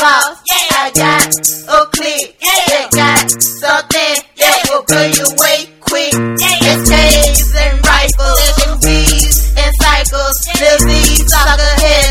boss, yeah. I got a click yeah. that got something that will blow you away quick. Yeah. It's K's and rifles, and bees and cycles, disease, soccer head.